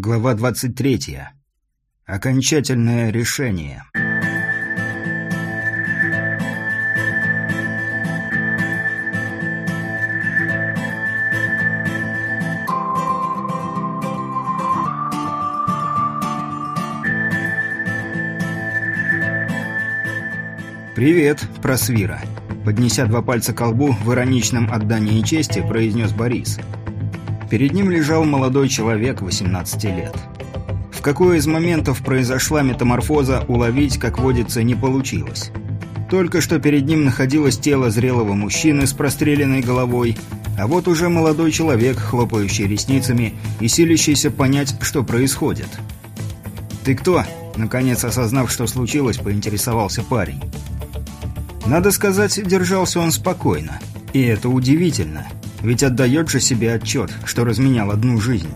Глава 23. Окончательное решение. «Привет, просвира!» Поднеся два пальца к лбу в ироничном отдании чести, произнес Борис. Перед ним лежал молодой человек 18 лет. В какой из моментов произошла метаморфоза, уловить, как водится, не получилось. Только что перед ним находилось тело зрелого мужчины с простреленной головой, а вот уже молодой человек, хлопающий ресницами и силящийся понять, что происходит. «Ты кто?» – наконец осознав, что случилось, поинтересовался парень. Надо сказать, держался он спокойно. И это удивительно – ведь отдает же себе отчет, что разменял одну жизнь.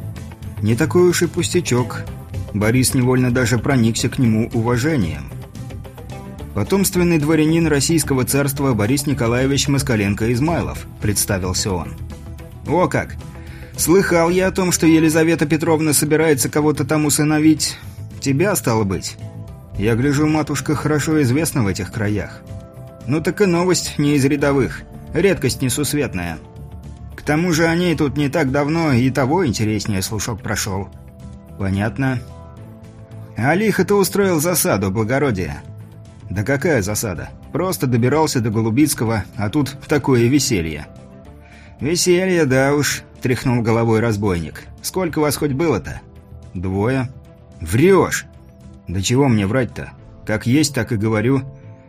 Не такой уж и пустячок. Борис невольно даже проникся к нему уважением. Потомственный дворянин Российского царства Борис Николаевич Москаленко-Измайлов, представился он. О как! Слыхал я о том, что Елизавета Петровна собирается кого-то там усыновить. Тебя, стало быть. Я гляжу, матушка хорошо известна в этих краях. Ну так и новость не из рядовых. Редкость несусветная. К тому же о ней тут не так давно и того интереснее слушок прошел. Понятно. А лихо-то устроил засаду, благородие. Да какая засада? Просто добирался до Голубицкого, а тут такое веселье. Веселье, да уж, тряхнул головой разбойник. Сколько вас хоть было-то? Двое. Врешь! Да чего мне врать-то? Как есть, так и говорю.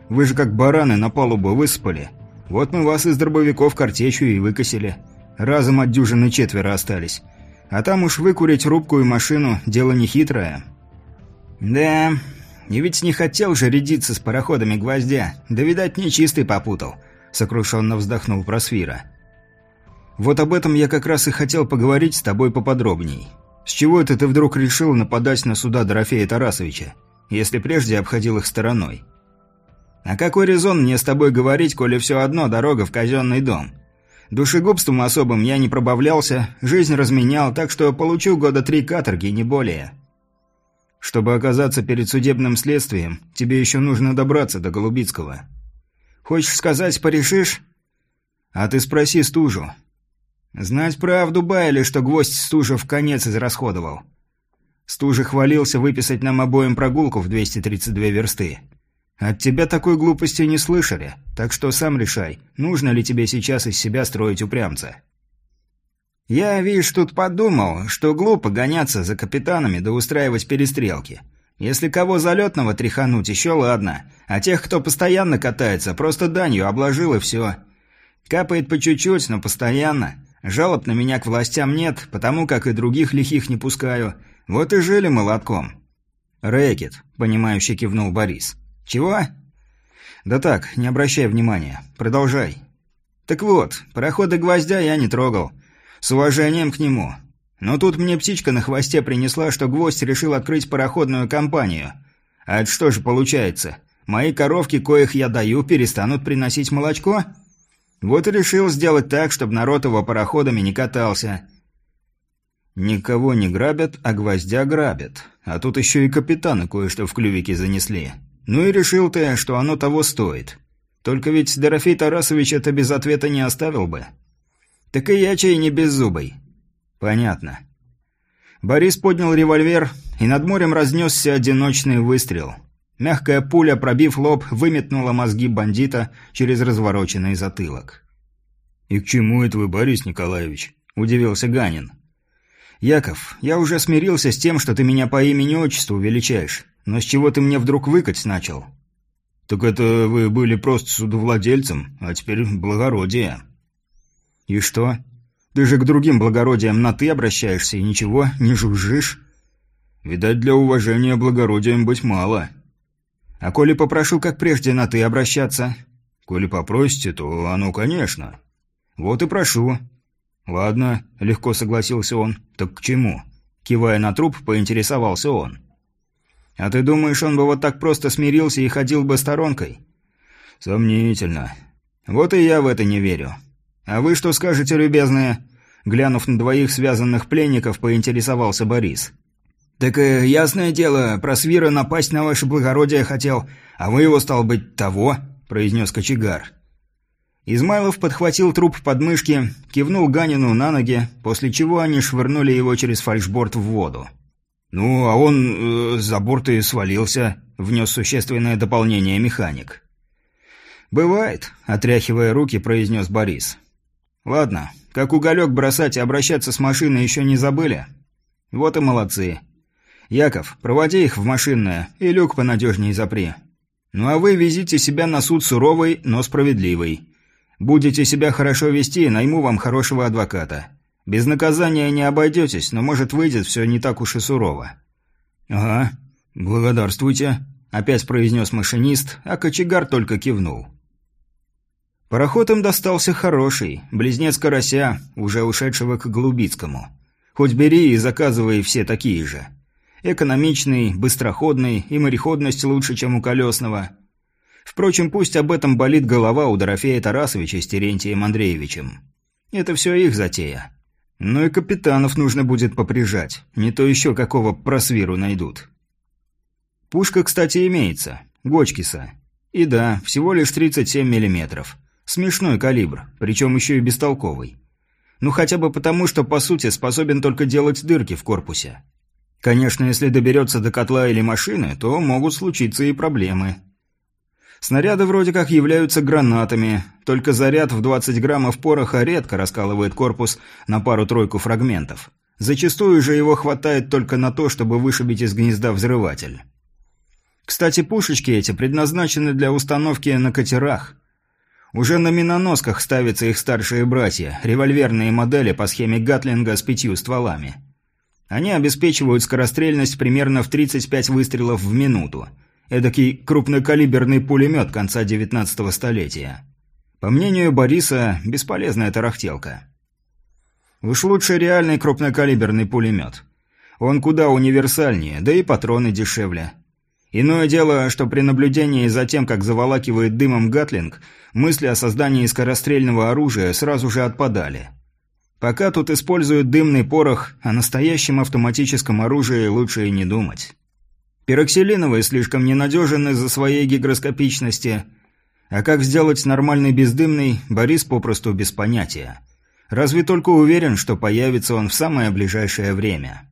Вы же как бараны на палубу выспали. Вот мы вас из дробовиков картечью и выкосили. Разом от дюжины четверо остались. А там уж выкурить рубку и машину – дело нехитрое. Да, и ведь не хотел же рядиться с пароходами гвоздя. Да, видать, нечистый попутал. Сокрушенно вздохнул Просвира. Вот об этом я как раз и хотел поговорить с тобой поподробней. С чего это ты вдруг решил нападать на суда Дорофея Тарасовича, если прежде обходил их стороной? А какой резон мне с тобой говорить, коли все одно дорога в казенный дом? Душегубством особым я не пробавлялся, жизнь разменял, так что получу года три каторги, не более. Чтобы оказаться перед судебным следствием, тебе еще нужно добраться до Голубицкого. Хочешь сказать, порешишь? А ты спроси стужу. Знать правду баяли, что гвоздь стужа в конец израсходовал. Стужа хвалился выписать нам обоим прогулку в 232 версты. От тебя такой глупости не слышали, так что сам решай, нужно ли тебе сейчас из себя строить упрямца. Я, видишь, тут подумал, что глупо гоняться за капитанами да устраивать перестрелки. Если кого залетного тряхануть, еще ладно, а тех, кто постоянно катается, просто данью обложил и все. Капает по чуть-чуть, но постоянно. Жалоб на меня к властям нет, потому как и других лихих не пускаю. Вот и жили молотком. «Рэкет», — понимающе кивнул Борис. «Чего?» «Да так, не обращай внимания. Продолжай». «Так вот, парохода гвоздя я не трогал. С уважением к нему. Но тут мне птичка на хвосте принесла, что гвоздь решил открыть пароходную компанию. А это что же получается? Мои коровки, коих я даю, перестанут приносить молочко?» Вот и решил сделать так, чтобы народ его пароходами не катался. Никого не грабят, а гвоздя грабят. А тут еще и капитаны кое-что в клювике занесли. Ну и решил ты, что оно того стоит. Только ведь Дорофей Тарасович это без ответа не оставил бы. Так и я чей не беззубый. Понятно. Борис поднял револьвер, и над морем разнесся одиночный выстрел. Мягкая пуля, пробив лоб, выметнула мозги бандита через развороченный затылок. «И к чему это вы, Борис Николаевич?» – удивился Ганин. «Яков, я уже смирился с тем, что ты меня по имени-отчеству величаешь. Но с чего ты мне вдруг выкать начал? Так это вы были просто судовладельцем, а теперь благородие. И что? Ты же к другим благородиям на «ты» обращаешься и ничего, не жужжишь? Видать, для уважения благородием быть мало. А коли попрошу, как прежде, на «ты» обращаться? Коли попросите, то оно, конечно. Вот и прошу. Ладно, легко согласился он. Так к чему? Кивая на труп, поинтересовался он. А ты думаешь, он бы вот так просто смирился и ходил бы сторонкой? Сомнительно. Вот и я в это не верю. А вы что скажете, любезные? Глянув на двоих связанных пленников, поинтересовался Борис. «Так э, ясное дело, про свира напасть на ваше благородие хотел, а вы его, стал быть, того», — произнес кочегар. Измайлов подхватил труп под мышки, кивнул Ганину на ноги, после чего они швырнули его через фальшборд в воду. «Ну, а он э, за борт и свалился», — внес существенное дополнение механик. «Бывает», — отряхивая руки, произнес Борис. «Ладно, как уголек бросать и обращаться с машиной еще не забыли? Вот и молодцы. Яков, проводи их в машинное и люк понадежнее запри. Ну а вы везите себя на суд суровый, но справедливый. Будете себя хорошо вести, найму вам хорошего адвоката. Без наказания не обойдетесь, но может выйдет все не так уж и сурово». «Ага, благодарствуйте», — опять произнес машинист, а кочегар только кивнул. Пароход им достался хороший, близнец карася, уже ушедшего к Голубицкому. Хоть бери и заказывай все такие же. Экономичный, быстроходный и мореходность лучше, чем у колесного. Впрочем, пусть об этом болит голова у Дорофея Тарасовича с Терентием Андреевичем. Это все их затея. Но и капитанов нужно будет поприжать, не то еще какого просвиру найдут. Пушка, кстати, имеется. Гочкиса. И да, всего лишь 37 миллиметров. Смешной калибр, причем еще и бестолковый. Ну хотя бы потому, что по сути способен только делать дырки в корпусе. Конечно, если доберется до котла или машины, то могут случиться и проблемы. Снаряды вроде как являются гранатами, только заряд в 20 граммов пороха редко раскалывает корпус на пару-тройку фрагментов. Зачастую же его хватает только на то, чтобы вышибить из гнезда взрыватель. Кстати, пушечки эти предназначены для установки на катерах – уже на миноносках ставятся их старшие братья, револьверные модели по схеме Гатлинга с пятью стволами. Они обеспечивают скорострельность примерно в 35 выстрелов в минуту. Эдакий крупнокалиберный пулемет конца 19 столетия. По мнению Бориса, бесполезная тарахтелка. Уж лучше реальный крупнокалиберный пулемет. Он куда универсальнее, да и патроны дешевле. Иное дело, что при наблюдении за тем, как заволакивает дымом Гатлинг, мысли о создании скорострельного оружия сразу же отпадали. Пока тут используют дымный порох, о настоящем автоматическом оружии лучше и не думать. Пироксилиновый слишком ненадежен из-за своей гигроскопичности, а как сделать нормальный бездымный, Борис попросту без понятия. Разве только уверен, что появится он в самое ближайшее время.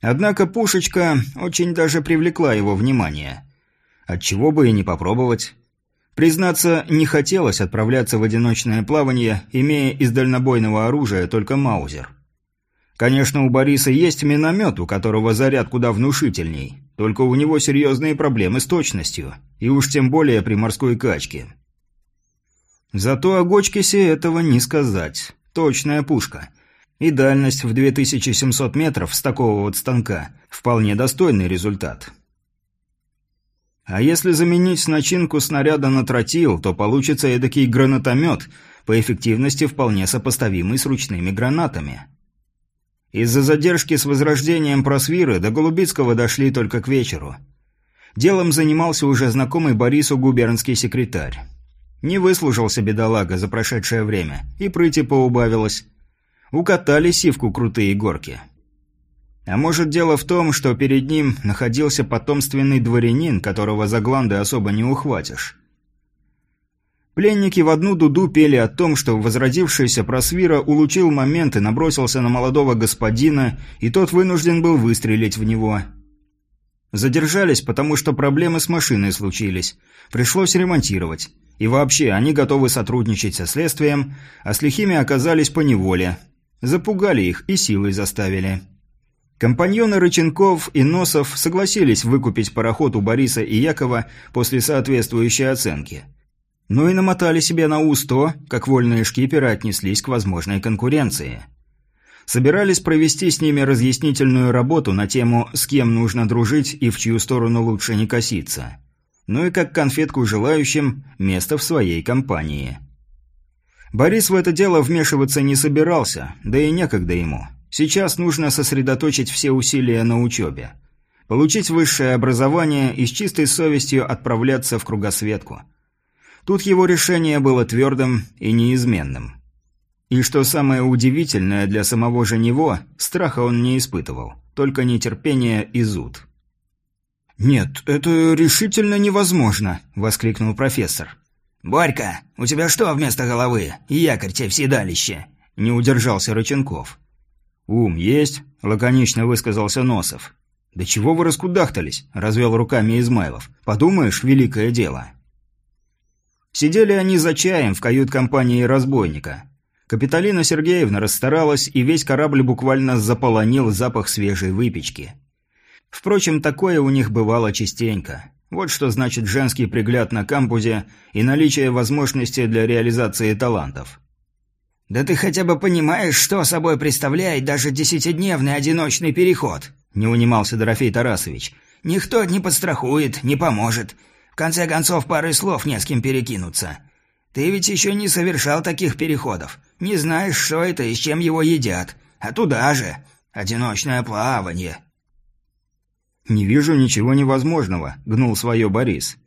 Однако пушечка очень даже привлекла его внимание. Отчего бы и не попробовать. Признаться, не хотелось отправляться в одиночное плавание, имея из дальнобойного оружия только маузер. Конечно, у Бориса есть миномет, у которого заряд куда внушительней, только у него серьезные проблемы с точностью, и уж тем более при морской качке. Зато о Гочкисе этого не сказать. Точная пушка – и дальность в 2700 метров с такого вот станка – вполне достойный результат. А если заменить начинку снаряда на тротил, то получится эдакий гранатомет, по эффективности вполне сопоставимый с ручными гранатами. Из-за задержки с возрождением просвиры до Голубицкого дошли только к вечеру. Делом занимался уже знакомый Борису губернский секретарь. Не выслужился бедолага за прошедшее время, и прыти поубавилось, Укатали сивку крутые горки. А может дело в том, что перед ним находился потомственный дворянин, которого за гланды особо не ухватишь. Пленники в одну дуду пели о том, что возродившийся просвира улучил момент и набросился на молодого господина, и тот вынужден был выстрелить в него. Задержались, потому что проблемы с машиной случились. Пришлось ремонтировать. И вообще, они готовы сотрудничать со следствием, а с лихими оказались по неволе – Запугали их и силой заставили. Компаньоны Рыченков и Носов согласились выкупить пароход у Бориса и Якова после соответствующей оценки. Ну и намотали себе на ус то, как вольные шкиперы отнеслись к возможной конкуренции. Собирались провести с ними разъяснительную работу на тему «с кем нужно дружить и в чью сторону лучше не коситься». Ну и как конфетку желающим место в своей компании. Борис в это дело вмешиваться не собирался, да и некогда ему. Сейчас нужно сосредоточить все усилия на учебе. Получить высшее образование и с чистой совестью отправляться в кругосветку. Тут его решение было твердым и неизменным. И что самое удивительное для самого же него, страха он не испытывал, только нетерпение и зуд. «Нет, это решительно невозможно!» – воскликнул профессор. «Борька, у тебя что вместо головы? Якорь тебе в седалище!» – не удержался Рыченков. «Ум есть?» – лаконично высказался Носов. «Да чего вы раскудахтались?» – развел руками Измайлов. «Подумаешь, великое дело». Сидели они за чаем в кают-компании разбойника. Капиталина Сергеевна расстаралась, и весь корабль буквально заполонил запах свежей выпечки. Впрочем, такое у них бывало частенько. Вот что значит женский пригляд на кампусе и наличие возможности для реализации талантов. «Да ты хотя бы понимаешь, что собой представляет даже десятидневный одиночный переход?» – не унимался Дорофей Тарасович. «Никто не подстрахует, не поможет. В конце концов, пары слов не с кем перекинуться. Ты ведь еще не совершал таких переходов. Не знаешь, что это и с чем его едят. А туда же. Одиночное плавание». «Не вижу ничего невозможного», – гнул свое Борис.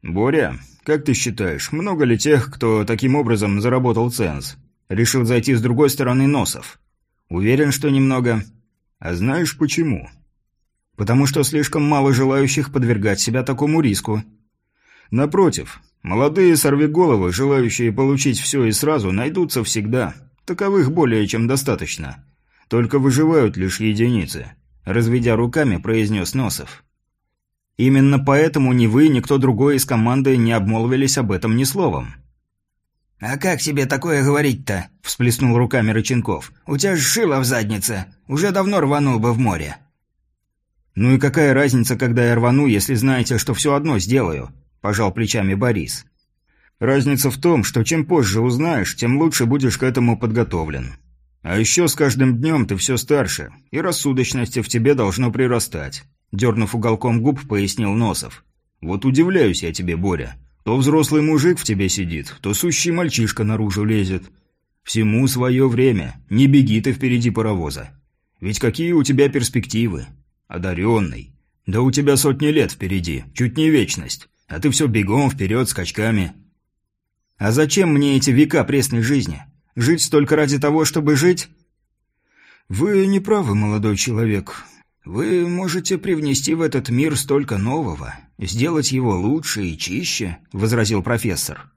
«Боря, как ты считаешь, много ли тех, кто таким образом заработал ценз?» Решил зайти с другой стороны носов. Уверен, что немного. А знаешь почему? Потому что слишком мало желающих подвергать себя такому риску. Напротив, молодые сорвиголовы, желающие получить все и сразу, найдутся всегда. Таковых более чем достаточно. Только выживают лишь единицы. Разведя руками, произнес Носов. Именно поэтому ни вы, ни кто другой из команды не обмолвились об этом ни словом. «А как тебе такое говорить-то?» – всплеснул руками Рыченков. «У тебя ж шило в заднице. Уже давно рванул бы в море». «Ну и какая разница, когда я рвану, если знаете, что все одно сделаю?» – пожал плечами Борис. «Разница в том, что чем позже узнаешь, тем лучше будешь к этому подготовлен. А еще с каждым днем ты все старше, и рассудочности в тебе должно прирастать», – дернув уголком губ, пояснил Носов. «Вот удивляюсь я тебе, Боря». То взрослый мужик в тебе сидит, то сущий мальчишка наружу лезет. Всему свое время, не беги ты впереди паровоза. Ведь какие у тебя перспективы? Одаренный. Да у тебя сотни лет впереди, чуть не вечность. А ты все бегом вперед скачками. А зачем мне эти века пресной жизни? Жить только ради того, чтобы жить? Вы не правы, молодой человек. Вы можете привнести в этот мир столько нового, сделать его лучше и чище, возразил профессор.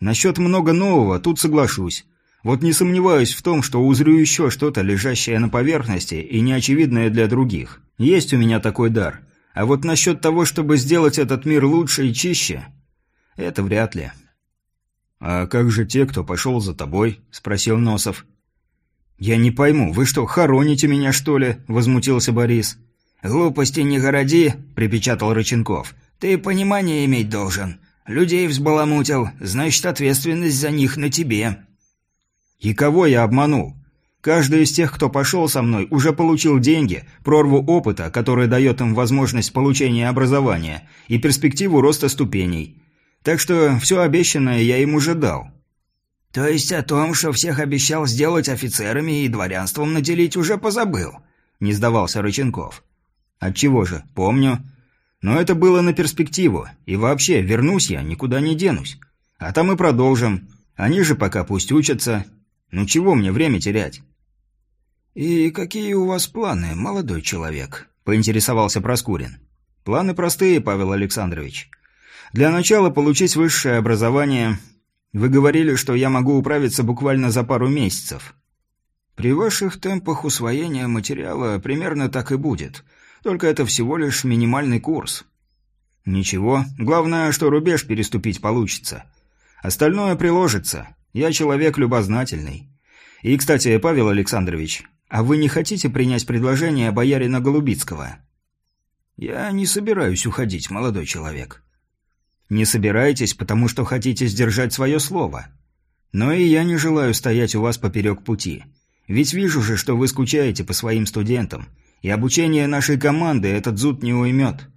Насчет много нового тут соглашусь. Вот не сомневаюсь в том, что узрю еще что-то, лежащее на поверхности и неочевидное для других. Есть у меня такой дар. А вот насчет того, чтобы сделать этот мир лучше и чище, это вряд ли. «А как же те, кто пошел за тобой?» – спросил Носов. «Я не пойму, вы что, хороните меня, что ли?» – возмутился Борис. «Глупости не городи», – припечатал Рыченков. «Ты понимание иметь должен. Людей взбаламутил, значит, ответственность за них на тебе». «И кого я обманул? Каждый из тех, кто пошел со мной, уже получил деньги, прорву опыта, который дает им возможность получения образования и перспективу роста ступеней. Так что все обещанное я им уже дал». «То есть о том, что всех обещал сделать офицерами и дворянством наделить, уже позабыл?» – не сдавался Рыченков. «Отчего же, помню. Но это было на перспективу, и вообще, вернусь я, никуда не денусь. А там и продолжим. Они же пока пусть учатся. Ну чего мне время терять?» «И какие у вас планы, молодой человек?» – поинтересовался Проскурин. «Планы простые, Павел Александрович. Для начала получить высшее образование, вы говорили, что я могу управиться буквально за пару месяцев. При ваших темпах усвоения материала примерно так и будет. Только это всего лишь минимальный курс. Ничего, главное, что рубеж переступить получится. Остальное приложится. Я человек любознательный. И, кстати, Павел Александрович, а вы не хотите принять предложение боярина Голубицкого? Я не собираюсь уходить, молодой человек. Не собираетесь, потому что хотите сдержать свое слово. Но и я не желаю стоять у вас поперек пути. Ведь вижу же, что вы скучаете по своим студентам, и обучение нашей команды этот зуд не уймет.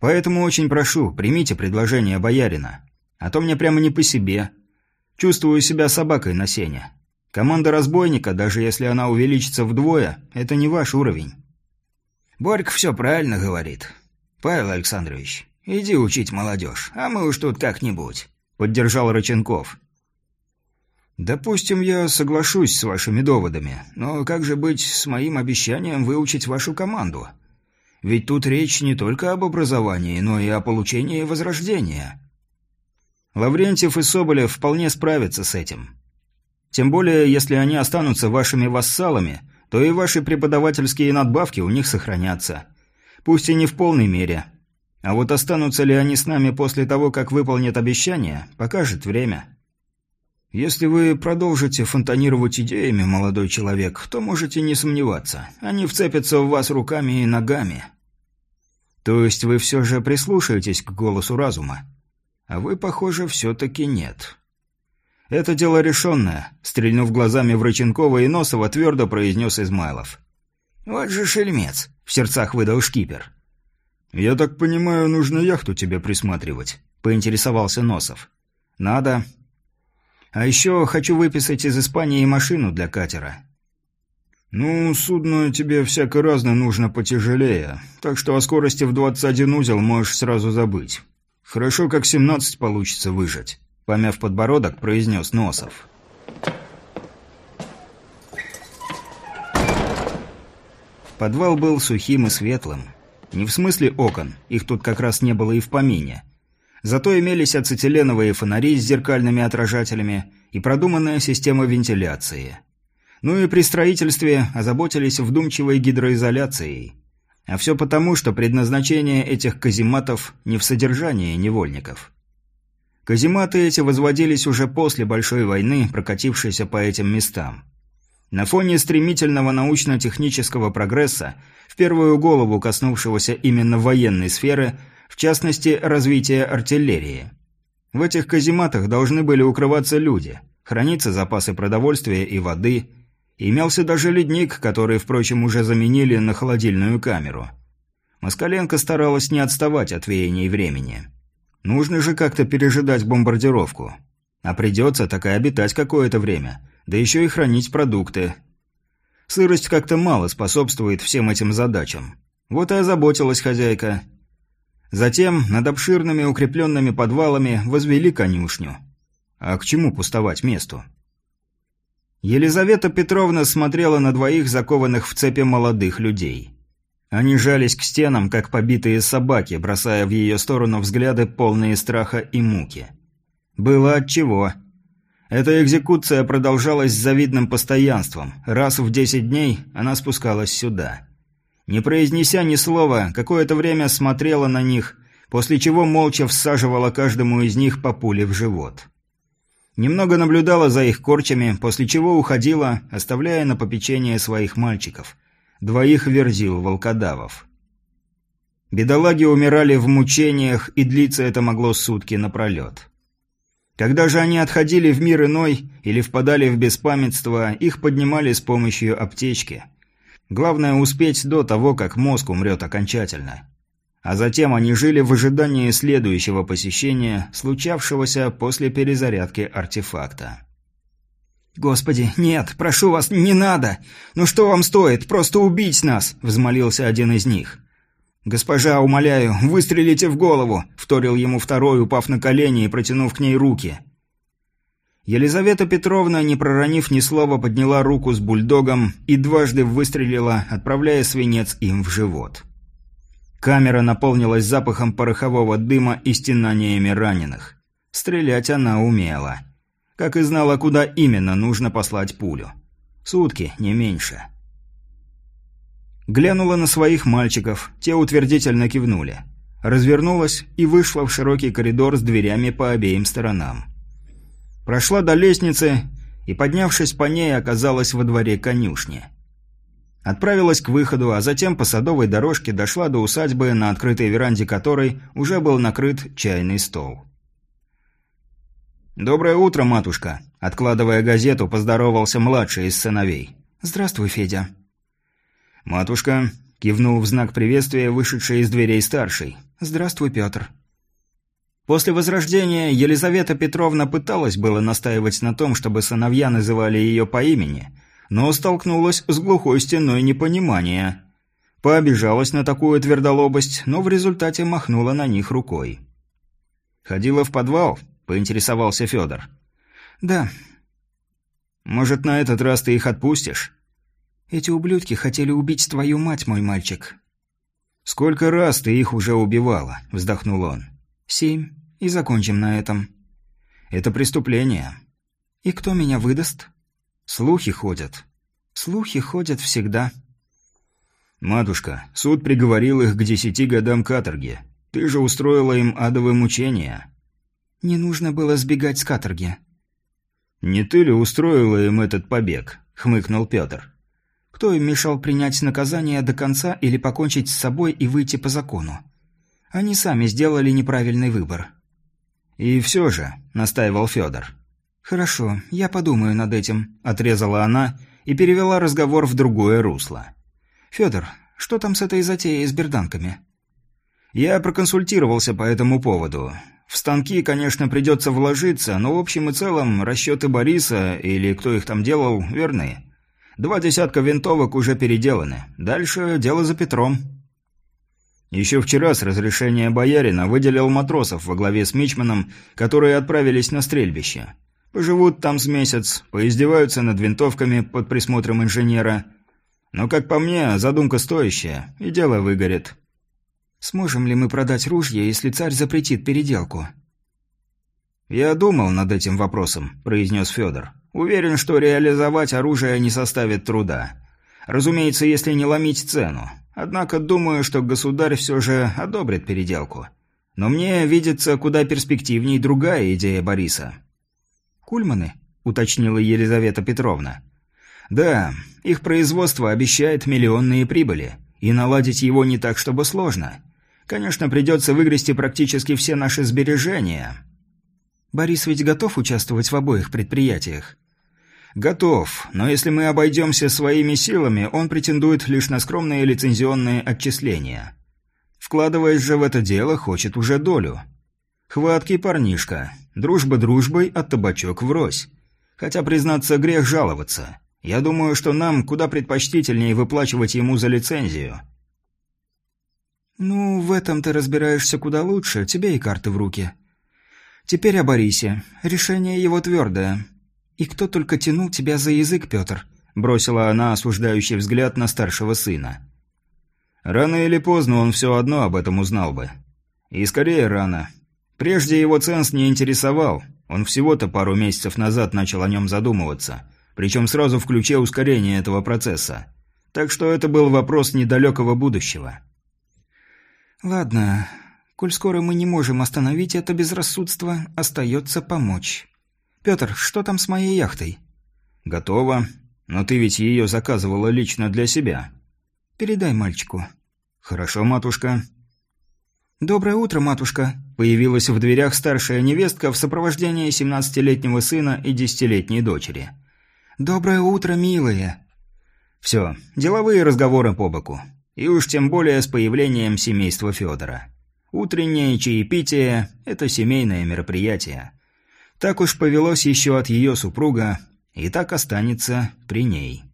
Поэтому очень прошу, примите предложение боярина. А то мне прямо не по себе. Чувствую себя собакой на сене. Команда разбойника, даже если она увеличится вдвое, это не ваш уровень. Борька все правильно говорит. Павел Александрович, «Иди учить молодежь, а мы уж тут как-нибудь», — поддержал Рыченков. «Допустим, я соглашусь с вашими доводами, но как же быть с моим обещанием выучить вашу команду? Ведь тут речь не только об образовании, но и о получении возрождения». Лаврентьев и Соболев вполне справятся с этим. Тем более, если они останутся вашими вассалами, то и ваши преподавательские надбавки у них сохранятся. Пусть и не в полной мере. А вот останутся ли они с нами после того, как выполнят обещание, покажет время. Если вы продолжите фонтанировать идеями, молодой человек, то можете не сомневаться. Они вцепятся в вас руками и ногами. То есть вы все же прислушаетесь к голосу разума? А вы, похоже, все-таки нет. Это дело решенное, стрельнув глазами в Рыченкова и Носова, твердо произнес Измайлов. Вот же шельмец, в сердцах выдал шкипер. «Я так понимаю, нужно яхту тебе присматривать», — поинтересовался Носов. «Надо. А еще хочу выписать из Испании машину для катера». «Ну, судно тебе всяко разно нужно потяжелее, так что о скорости в 21 узел можешь сразу забыть. Хорошо, как 17 получится выжать», — помяв подбородок, произнес Носов. Подвал был сухим и светлым. Не в смысле окон, их тут как раз не было и в помине. Зато имелись ацетиленовые фонари с зеркальными отражателями и продуманная система вентиляции. Ну и при строительстве озаботились вдумчивой гидроизоляцией. А все потому, что предназначение этих казематов не в содержании невольников. Казематы эти возводились уже после Большой войны, прокатившейся по этим местам. На фоне стремительного научно-технического прогресса, в первую голову коснувшегося именно военной сферы, в частности, развития артиллерии. В этих казематах должны были укрываться люди, храниться запасы продовольствия и воды, имелся даже ледник, который, впрочем, уже заменили на холодильную камеру. Москаленко старалась не отставать от веяний времени. Нужно же как-то пережидать бомбардировку. А придется так и обитать какое-то время – да еще и хранить продукты. Сырость как-то мало способствует всем этим задачам. Вот и озаботилась хозяйка. Затем над обширными укрепленными подвалами возвели конюшню. А к чему пустовать месту? Елизавета Петровна смотрела на двоих закованных в цепи молодых людей. Они жались к стенам, как побитые собаки, бросая в ее сторону взгляды, полные страха и муки. Было отчего. чего. Эта экзекуция продолжалась с завидным постоянством. Раз в десять дней она спускалась сюда. Не произнеся ни слова, какое-то время смотрела на них, после чего молча всаживала каждому из них по пуле в живот. Немного наблюдала за их корчами, после чего уходила, оставляя на попечение своих мальчиков. Двоих верзил волкодавов. Бедолаги умирали в мучениях, и длиться это могло сутки напролет. Когда же они отходили в мир иной или впадали в беспамятство, их поднимали с помощью аптечки. Главное успеть до того, как мозг умрет окончательно. А затем они жили в ожидании следующего посещения, случавшегося после перезарядки артефакта. «Господи, нет, прошу вас, не надо! Ну что вам стоит, просто убить нас!» – взмолился один из них. «Госпожа, умоляю, выстрелите в голову!» – вторил ему второй, упав на колени и протянув к ней руки. Елизавета Петровна, не проронив ни слова, подняла руку с бульдогом и дважды выстрелила, отправляя свинец им в живот. Камера наполнилась запахом порохового дыма и стенаниями раненых. Стрелять она умела. Как и знала, куда именно нужно послать пулю. Сутки, не меньше. Глянула на своих мальчиков, те утвердительно кивнули. Развернулась и вышла в широкий коридор с дверями по обеим сторонам. Прошла до лестницы и, поднявшись по ней, оказалась во дворе конюшни. Отправилась к выходу, а затем по садовой дорожке дошла до усадьбы, на открытой веранде которой уже был накрыт чайный стол. «Доброе утро, матушка!» Откладывая газету, поздоровался младший из сыновей. «Здравствуй, Федя». «Матушка», — кивнул в знак приветствия вышедший из дверей старший. «Здравствуй, Петр». После Возрождения Елизавета Петровна пыталась было настаивать на том, чтобы сыновья называли ее по имени, но столкнулась с глухой стеной непонимания. Пообижалась на такую твердолобость, но в результате махнула на них рукой. «Ходила в подвал?» – поинтересовался Федор. «Да». Может, на этот раз ты их отпустишь?» «Эти ублюдки хотели убить твою мать, мой мальчик». «Сколько раз ты их уже убивала?» – вздохнул он. «Семь. И закончим на этом». «Это преступление». «И кто меня выдаст?» «Слухи ходят». «Слухи ходят всегда». «Матушка, суд приговорил их к десяти годам каторги. Ты же устроила им адовые мучения». «Не нужно было сбегать с каторги». «Не ты ли устроила им этот побег?» – хмыкнул Петр. «Кто им мешал принять наказание до конца или покончить с собой и выйти по закону? Они сами сделали неправильный выбор». «И все же», – настаивал Федор. «Хорошо, я подумаю над этим», – отрезала она и перевела разговор в другое русло. «Федор, что там с этой затеей с берданками?» «Я проконсультировался по этому поводу. В станки, конечно, придется вложиться, но в общем и целом расчеты Бориса, или кто их там делал, верны. Два десятка винтовок уже переделаны. Дальше дело за Петром. Еще вчера с разрешения боярина выделил матросов во главе с Мичманом, которые отправились на стрельбище. Поживут там с месяц, поиздеваются над винтовками под присмотром инженера. Но, как по мне, задумка стоящая, и дело выгорит. Сможем ли мы продать ружье, если царь запретит переделку? Я думал над этим вопросом, произнес Федор. Уверен, что реализовать оружие не составит труда. Разумеется, если не ломить цену. Однако думаю, что государь все же одобрит переделку. Но мне видится куда перспективней другая идея Бориса. «Кульманы?» – уточнила Елизавета Петровна. «Да, их производство обещает миллионные прибыли, и наладить его не так, чтобы сложно. Конечно, придется выгрести практически все наши сбережения. Борис ведь готов участвовать в обоих предприятиях? Готов, но если мы обойдемся своими силами, он претендует лишь на скромные лицензионные отчисления. Вкладываясь же в это дело, хочет уже долю. Хваткий парнишка. Дружба дружбой, а табачок врозь. Хотя, признаться, грех жаловаться. Я думаю, что нам куда предпочтительнее выплачивать ему за лицензию. «Ну, в этом ты разбираешься куда лучше, тебе и карты в руки. Теперь о Борисе. Решение его твердое. И кто только тянул тебя за язык, Петр?» Бросила она осуждающий взгляд на старшего сына. Рано или поздно он все одно об этом узнал бы. И скорее рано. Прежде его ценз не интересовал. Он всего-то пару месяцев назад начал о нем задумываться. Причем сразу в ключе ускорения этого процесса. Так что это был вопрос недалекого будущего. «Ладно, коль скоро мы не можем остановить это безрассудство, остается помочь. Петр, что там с моей яхтой?» «Готово. Но ты ведь ее заказывала лично для себя». «Передай мальчику». «Хорошо, матушка». «Доброе утро, матушка», – появилась в дверях старшая невестка в сопровождении семнадцатилетнего сына и десятилетней дочери. «Доброе утро, милые». «Все, деловые разговоры по боку. И уж тем более с появлением семейства Федора. Утреннее чаепитие – это семейное мероприятие. Так уж повелось еще от ее супруга, и так останется при ней.